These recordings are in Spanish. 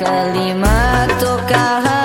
Kalimat tocar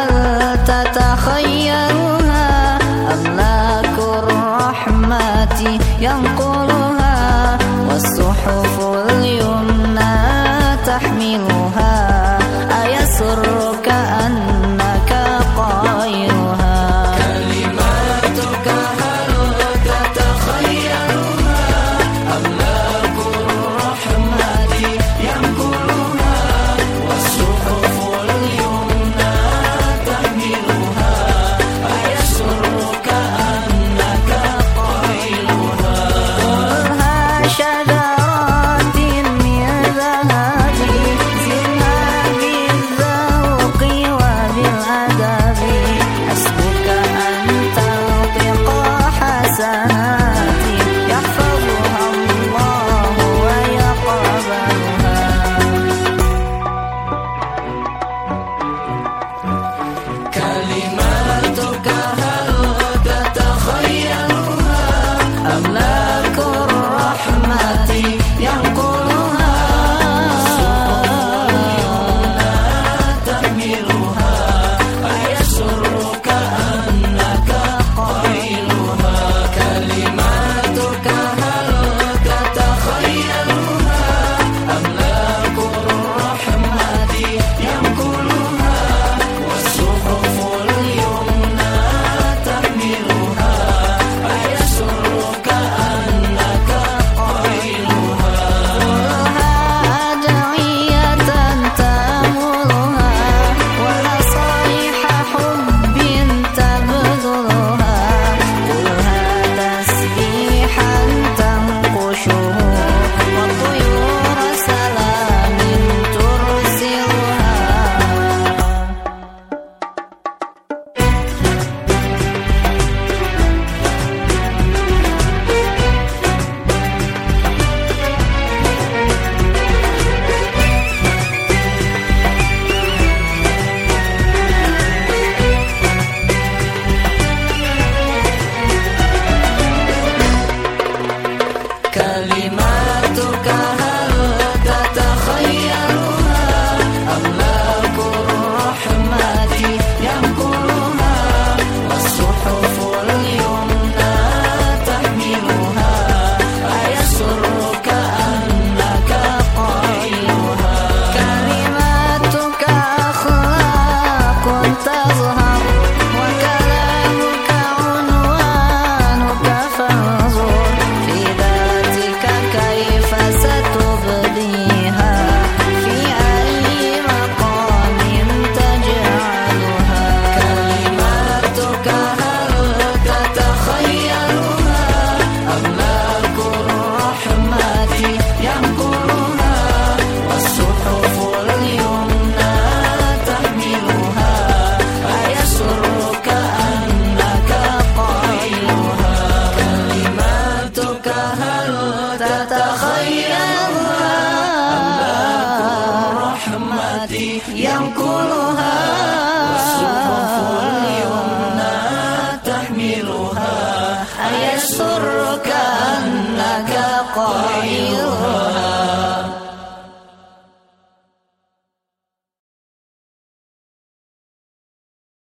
تتخيل